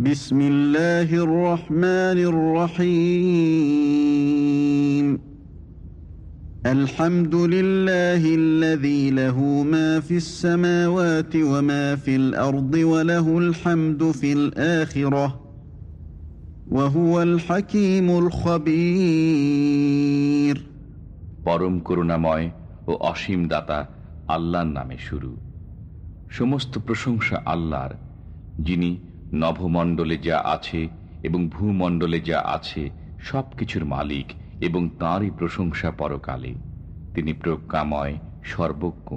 بسم الله الرحمن الرحيم الحمد لله الذي له ما في السماوات وما في الأرض وله الحمد في الآخرة وهو الحكيم الخبير পরম করুণাময় ও অসীম দাতা আল্লাহর নামে শুরু সমস্ত প্রশংসা আল্লাহর যিনি নভমণ্ডলে যা আছে এবং ভূমণ্ডলে যা আছে সব কিছুর মালিক এবং তাঁরই প্রশংসা পরকালে তিনি প্রজ্ঞাময় সর্বজ্ঞ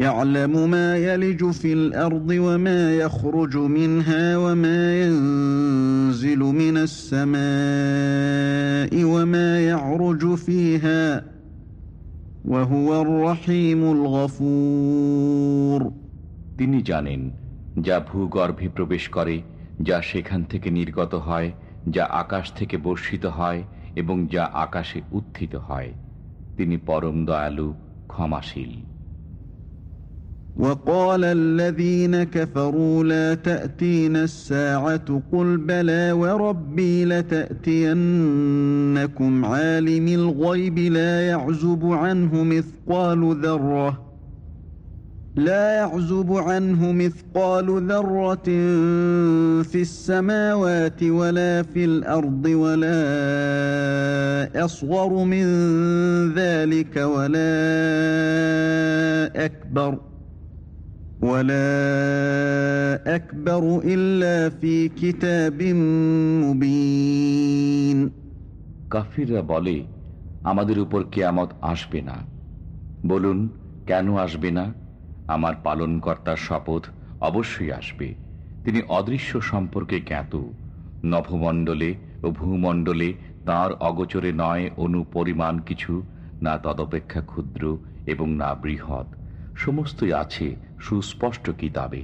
يعلم ما يلج في الأرض وما يخرج منها وما ينزل من السماء وما يعرج فيها وهو الرحيم الغفور তিনি জানেন যা ভূগর্ভে প্রবেশ করে যা সেখান থেকে নির্গত হয় যা আকাশ থেকে বর্ষিত হয় এবং যা আকাশে উত্থিত হয় তিনি পরম দয়ালু ক্ষমাশীল وقال الذين كفروا لا تأتين الساعة قل بلى وربي لتأتينكم عالم الغيب لا يعزب عنه مثقال ذرة لا يعزب عنه مثقال ذرة في السماوات ولا في الأرض ولا أصغر من ذلك ولا أكبر ولا أكبر إلا في كتاب مبين কাফিররা বলে আমাদের উপর কেয়ামত আসবে না বলুন কেন আসবে না আমার পালনকর্তার শপথ অবশ্যই আসবে। তিনি অদৃশ্য সম্পর্কে জ্ঞাত। নভমণ্ডলে ও ভূমণ্ডলে তার অগোচরে নয় অনুপরিমাণ কিছু, না তদপেক্ষা ক্ষুদ্র এবং না বৃহৎ। সমস্তই আছে সুস্পষ্ট কিতাবে।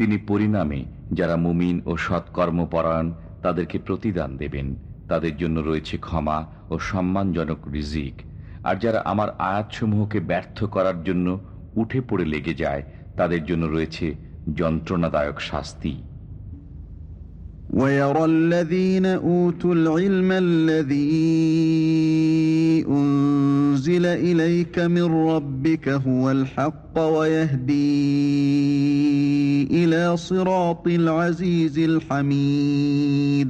তিনি পরিণামে যারা মুমিন ও সৎকর্মপরায়ণ তাদেরকে প্রতিদান দেবেন। তাদের জন্য রয়েছে ক্ষমা ও সম্মানজনক রিজিক। আর যারা আমার আয়াতসমূহকে ব্যর্থ করার জন্য উঠে পড়ে লেগে যায়, তাদের জন্য রয়েছে যন্ত্রণাদায়ক শাস্তি। ويرى الذين أوتوا العلم الذي أنزل إليك من ربك هو الحق ويهدي إلى صراط العزيز الحميد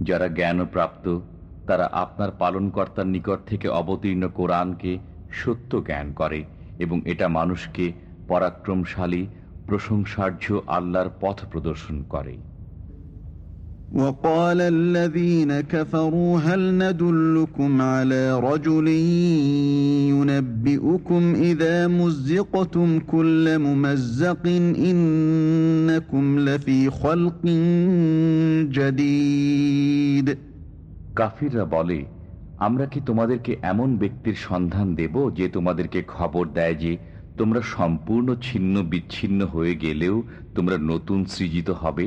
যারা জ্ঞানপ্রাপ্ত তারা আপনার পালনকর্তার নিকট থেকে অবতীর্ণ কোরআনকে সত্য জ্ঞান করে এবং এটা মানুষকে পরাক্রমশালী প্রশংসার্য আল্লাহর পথ প্রদর্শন করে وقال الذين كفروا هل ندلكم على رجل ينبئكم إذا مزقتم كل ممزق إنكم لفي خلق جديد কাফিররা বলে আমরা কি তোমাদেরকে এমন ব্যক্তির সন্ধান দেব যে তোমাদেরকে খবর দেয় যে তোমরা সম্পূর্ণ ছিন্ন বিচ্ছিন্ন হয়ে গেলেও তোমরা নতুন সৃজিত হবে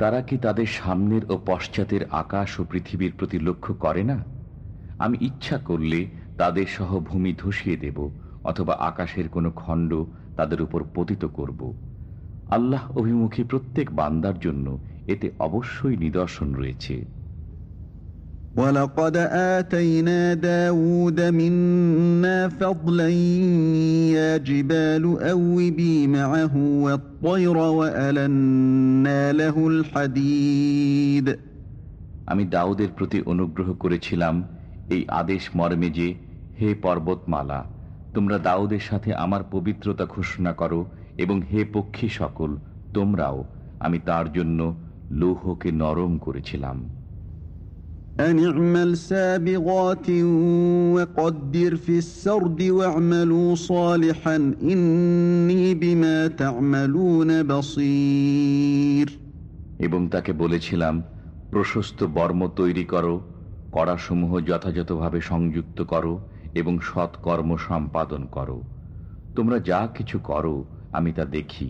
তারা কি তাদের সামনের ও পশ্চাতের আকাশ ও পৃথিবীর প্রতি লক্ষ্য করে না? আমি ইচ্ছা করলে তাদের সহ ভূমি ধসিয়ে দেব, অথবা আকাশের কোনো খণ্ড তাদের উপর পতিত করব। আল্লাহ অভিমুখী প্রত্যেক বান্দার জন্য এতে অবশ্যই নিদর্শন রয়েছে। ولقد آتينا داود منا فضلا يا جبال أوبي معه والطير وألنا له الحديد আমি দাউদের প্রতি অনুগ্রহ করেছিলাম এই আদেশ মর্মে যে হে পর্বতমালা তোমরা দাউদের সাথে আমার পবিত্রতা ঘোষণা করো এবং হে পক্ষী সকল তোমরাও আমি তার জন্য লৌহকে নরম করেছিলাম أن اعمل سابغات وقدر في السرد واعملوا صالحا إني بما تعملون بصير এবং তাকে বলেছিলাম প্রশস্ত বর্ম তৈরি করো কড়াসমূহ যথাযথভাবে সংযুক্ত করো এবং সৎকর্ম সম্পাদন করো তোমরা যা কিছু করো আমি তা দেখি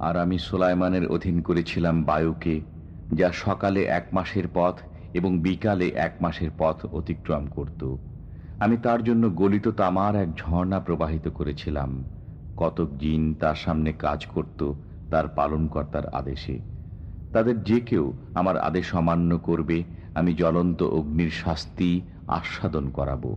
আর আমি সোলাইমানের অধীন করেছিলাম বায়ুকে, যা সকালে এক মাসের পথ এবং বিকালে এক মাসের পথ অতিক্রম করত। আমি তার জন্য গলিত তামার এক ঝর্ণা প্রবাহিত করেছিলাম। কতক জিন তার সামনে কাজ করত তার পালনকর্তার আদেশে। তাদের যে কেউ আমার আদেশ অমান্য করবে, আমি জ্বলন্ত অগ্নির শাস্তি আস্বাদন করাবো।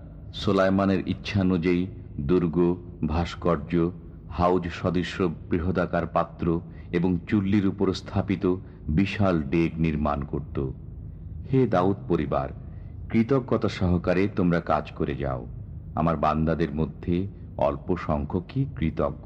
সোলাইমানের ইচ্ছানুযায়ী দুর্গ, ভাস্কর্য, হাউজ সদৃশ বৃহদাকার পাত্র এবং চুল্লির উপর স্থাপিত বিশাল ডেগ নির্মাণ করত। হে দাউদ পরিবার, কৃতজ্ঞতা সহকারে তোমরা কাজ করে যাও। আমার বান্দাদের মধ্যে অল্প সংখ্যকই কৃতজ্ঞ।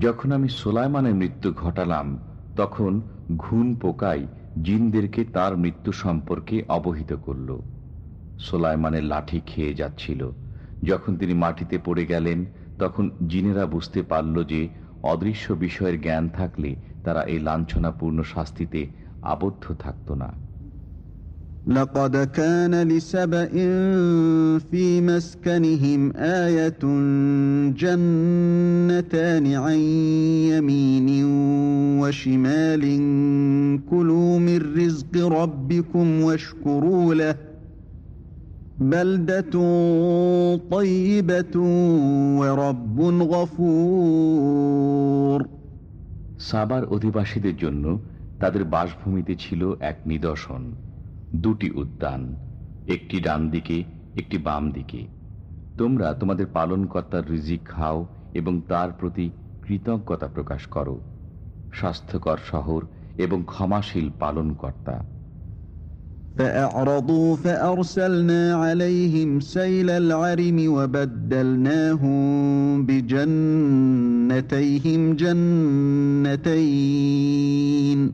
যখন আমি সোলাইমানের মৃত্যু ঘটালাম, তখন ঘুন পোকাই জিনদেরকে তার মৃত্যু সম্পর্কে অবহিত করল। সোলাইমানের লাঠি খেয়ে যাচ্ছিল। যখন তিনি মাটিতে পড়ে গেলেন, তখন জিনেরা বুঝতে পারল যে অদৃশ্য বিষয়ের জ্ঞান থাকলে তারা এই লাঞ্ছনাপূর্ণ শাস্তিতে আবদ্ধ থাকত না। لقد كان لسبإ في مسكنهم آية جنتان عن يمين وشمال كلوا من رزق ربكم واشكروا له بلدة طيبة ورب غفور সাবার অধিবাসীদের জন্য তাদের বাসভূমিতে ছিল এক নিদর্শন দুটি উদ্যান একটি ডান দিকে একটি বাম দিকে তোমরা তোমাদের পালনকর্তার রিজিক খাও এবং তার প্রতি কৃতজ্ঞতা প্রকাশ করো স্বাস্থ্যকর শহর এবং ক্ষমাশীল পালনকর্তা فأعرضوا فأرسلنا عليهم سيل العرم وبدلناهم بجنتيهم جنتين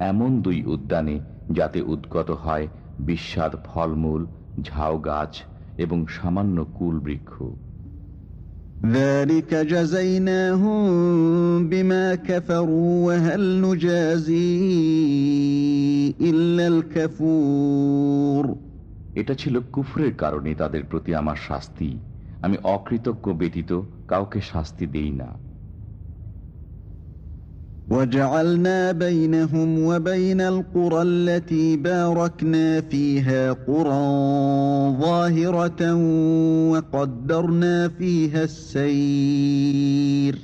এমন দুই উদ্যানে যাতে উদ্গত হয় বিস্বাদ ফলমূল ঝাউ গাছ এবং সামান্য কুল বৃক্ষ ذلك جزيناهم بما كفروا وهل نجازي إلا الكفور এটা ছিল কুফরের কারণে তাদের প্রতি আমার শাস্তি আমি অকৃতজ্ঞ ব্যতীত কাউকে শাস্তি দেই না وجعلنا بينهم وبين القرى التي باركنا فيها قرى ظاهرة وقدرنا فيها السير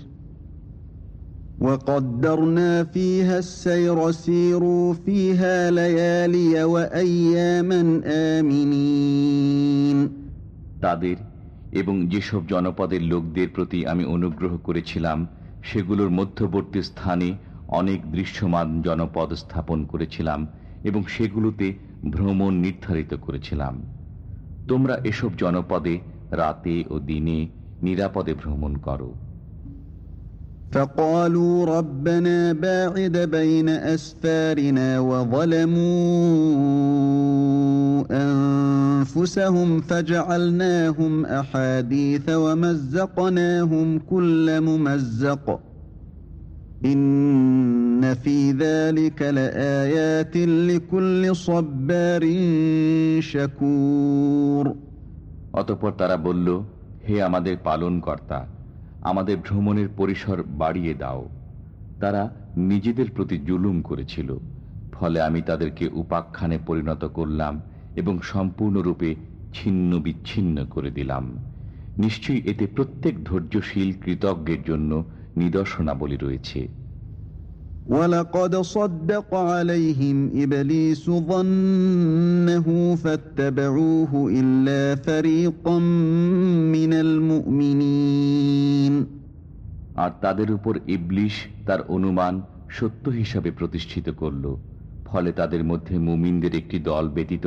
وقدرنا فيها السير سيروا فيها ليالي وأياما آمنين তাদের এবং যেসব জনপদের লোকদের প্রতি আমি অনুগ্রহ করেছিলাম সেগুলোর মধ্যবর্তী স্থানে অনেক দৃশ্যমান জনপদ স্থাপন করেছিলাম এবং সেগুলোতে ভ্রমণ নির্ধারিত করেছিলাম তোমরা এসব জনপদে রাতে ও দিনে নিরাপদে ভ্রমণ করো فقالوا ربنا باعد بين أسفارنا وظلموا أنفسهم فجعلناهم أحاديث ومزقناهم كل ممزق إن في ذلك لآيات لكل صبار شكور অতপর তারা বলল হে আমাদের পালন কর্তা আমাদের ভ্রমণের পরিসর বাড়িয়ে দাও তারা নিজেদের প্রতি জুলুম করেছিল ফলে আমি তাদেরকে উপাখ্যানে পরিণত করলাম এবং সম্পূর্ণরূপে ছিন্ন বিচ্ছিন্ন করে দিলাম নিশ্চয়ই এতে প্রত্যেক ধৈর্যশীল কৃতজ্ঞের জন্য নিদর্শনাবলী রয়েছে ولقد صدق عليهم إبليس ظنه فاتبعوه إلا فريقا من المؤمنين আর তাদের উপর ইবলিশ তার অনুমান সত্য হিসাবে প্রতিষ্ঠিত করল ফলে তাদের মধ্যে মুমিনদের একটি দল ব্যতীত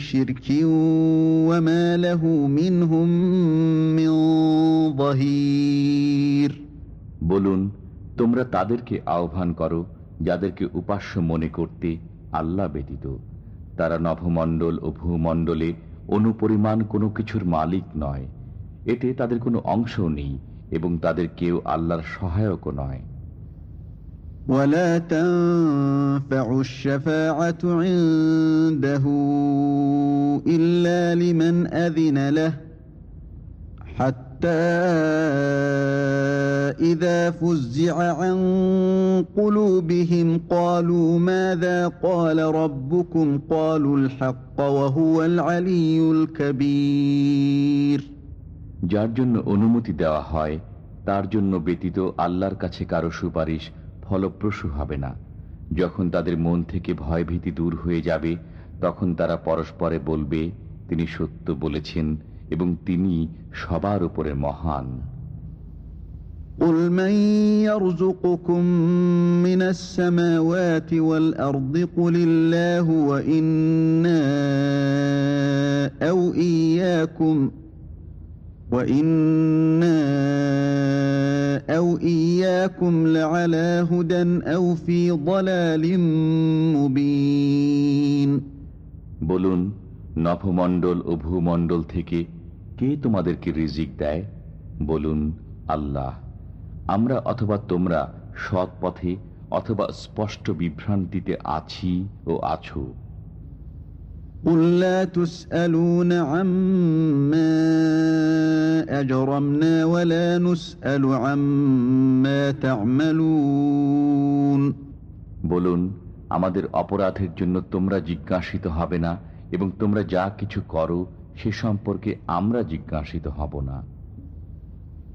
شرك وما له منهم من ظهير বলুন তোমরা তাদেরকে আহ্বান করো যাদেরকে উপাস্য মনে করতে আল্লাহ ব্যতীত তারা নভমণ্ডল ও ভূমণ্ডলে অনুপরিমাণ কোনো কিছুর মালিক নয় এতে তাদের কোনো অংশও নেই এবং তাদের কেউ আল্লাহর সহায়কও নয় ولا تنفع الشفاعة عنده إلا لمن أذن له حتى إذا فزع عن قلوبهم قالوا ماذا قال ربكم قالوا الحق وهو العلي الكبير যার জন্য অনুমতি দেওয়া হয় তার জন্য ব্যতীত আল্লাহর কাছে কারো সুপারিশ ফলপ্রসূ হবে না যখন তাদের মন থেকে ভয়ভীতি দূর হয়ে যাবে তখন তারা পরস্পরে বলবে তিনি সত্য বলেছেন এবং তিনি সবার উপরে মহান قل من يرزقكم من السماوات والأرض قل الله وإنا أو إياكم وإنا أو إياكم لعلى هدى أو في ضلال مبين বলুন নভমণ্ডল ও ভূমণ্ডল থেকে কে তোমাদেরকে রিজিক দেয় বলুন আল্লাহ আমরা অথবা তোমরা সৎ পথে অথবা স্পষ্ট বিভ্রান্তিতে আছি ও আছো قل لا تسألون عما أجرمنا ولا نسأل عما تعملون বলুন আমাদের অপরাধের জন্য তোমরা জিজ্ঞাসিত হবে না এবং তোমরা যা কিছু করো সে সম্পর্কে আমরা জিজ্ঞাসিত হব না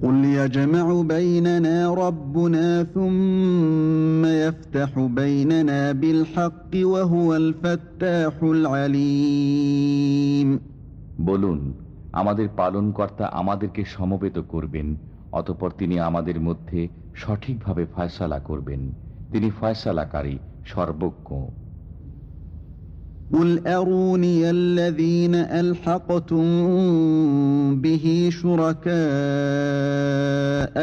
قل يجمع بيننا ربنا ثم يفتح بيننا بالحق وهو الفتاح العليم বলুন আমাদের পালনকর্তা আমাদেরকে সমবেত করবেন অতপর তিনি আমাদের মধ্যে সঠিকভাবে ফয়সালা করবেন তিনি ফয়সালাকারী সর্বজ্ঞ قل أروني الذين ألحقتم به شركاء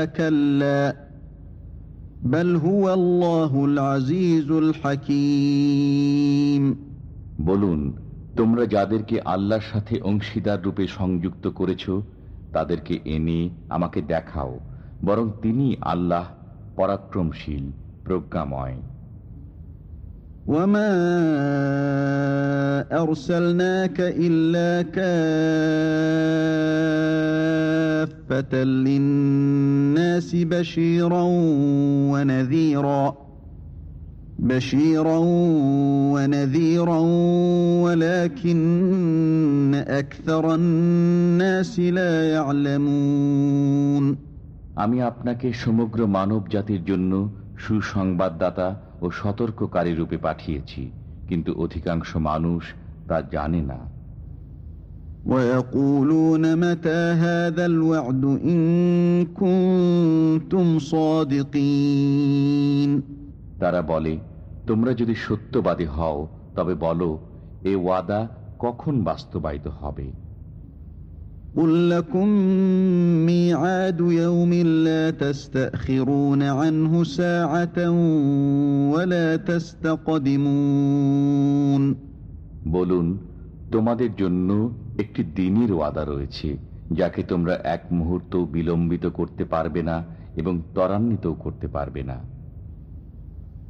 كلا بل هو الله العزيز الحكيم বলুন তোমরা যাদেরকে আল্লাহর সাথে অংশীদার রূপে সংযুক্ত করেছ তাদেরকে এনে আমাকে দেখাও বরং তিনি আল্লাহ পরাক্রমশীল প্রজ্ঞাময় وما أرسلناك إلا كافة للناس بشيرا ونذيرا بشيرا ونذيرا ولكن أكثر الناس لا يعلمون আমি আপনাকে সমগ্র মানব জাতির জন্য সুসংবাদদাতা ও সতর্ককারী রূপে পাঠিয়েছি কিন্তু অধিকাংশ মানুষ তা জানে না। তারা বলে তোমরা যদি সত্যবাদী হও তবে বলো এ ওয়াদা কখন বাস্তবায়িত হবে? قل لكم ميعاد يوم لا تستأخرون عنه ساعة ولا تستقدمون বলুন তোমাদের জন্য একটি দিনের ওয়াদা রয়েছে যাকে তোমরা এক মুহূর্ত বিলম্বিত করতে পারবে না এবং ত্বরান্বিতও করতে পারবে না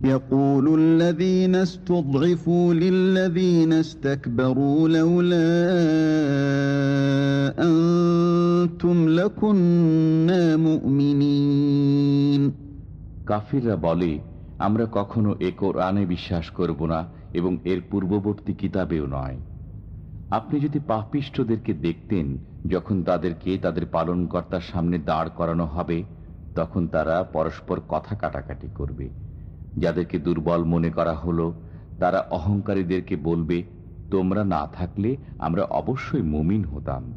يقول الذين استضعفوا للذين استكبروا لولا أنتم لكنا مؤمنين কাফিররা বলে আমরা কখনো এ কোরআনে বিশ্বাস করব না এবং এর পূর্ববর্তী কিতাবেও নয় আপনি যদি পাপিষ্ঠদেরকে দেখতেন যখন তাদেরকে তাদের পালনকর্তার সামনে দাঁড় করানো হবে তখন তারা পরস্পর কথা কাটাকাটি করবে যাদেরকে দুর্বল মনে করা হলো, তারা অহংকারীদেরকে বলবে, তোমরা না থাকলে আমরা অবশ্যই মুমিন হতাম।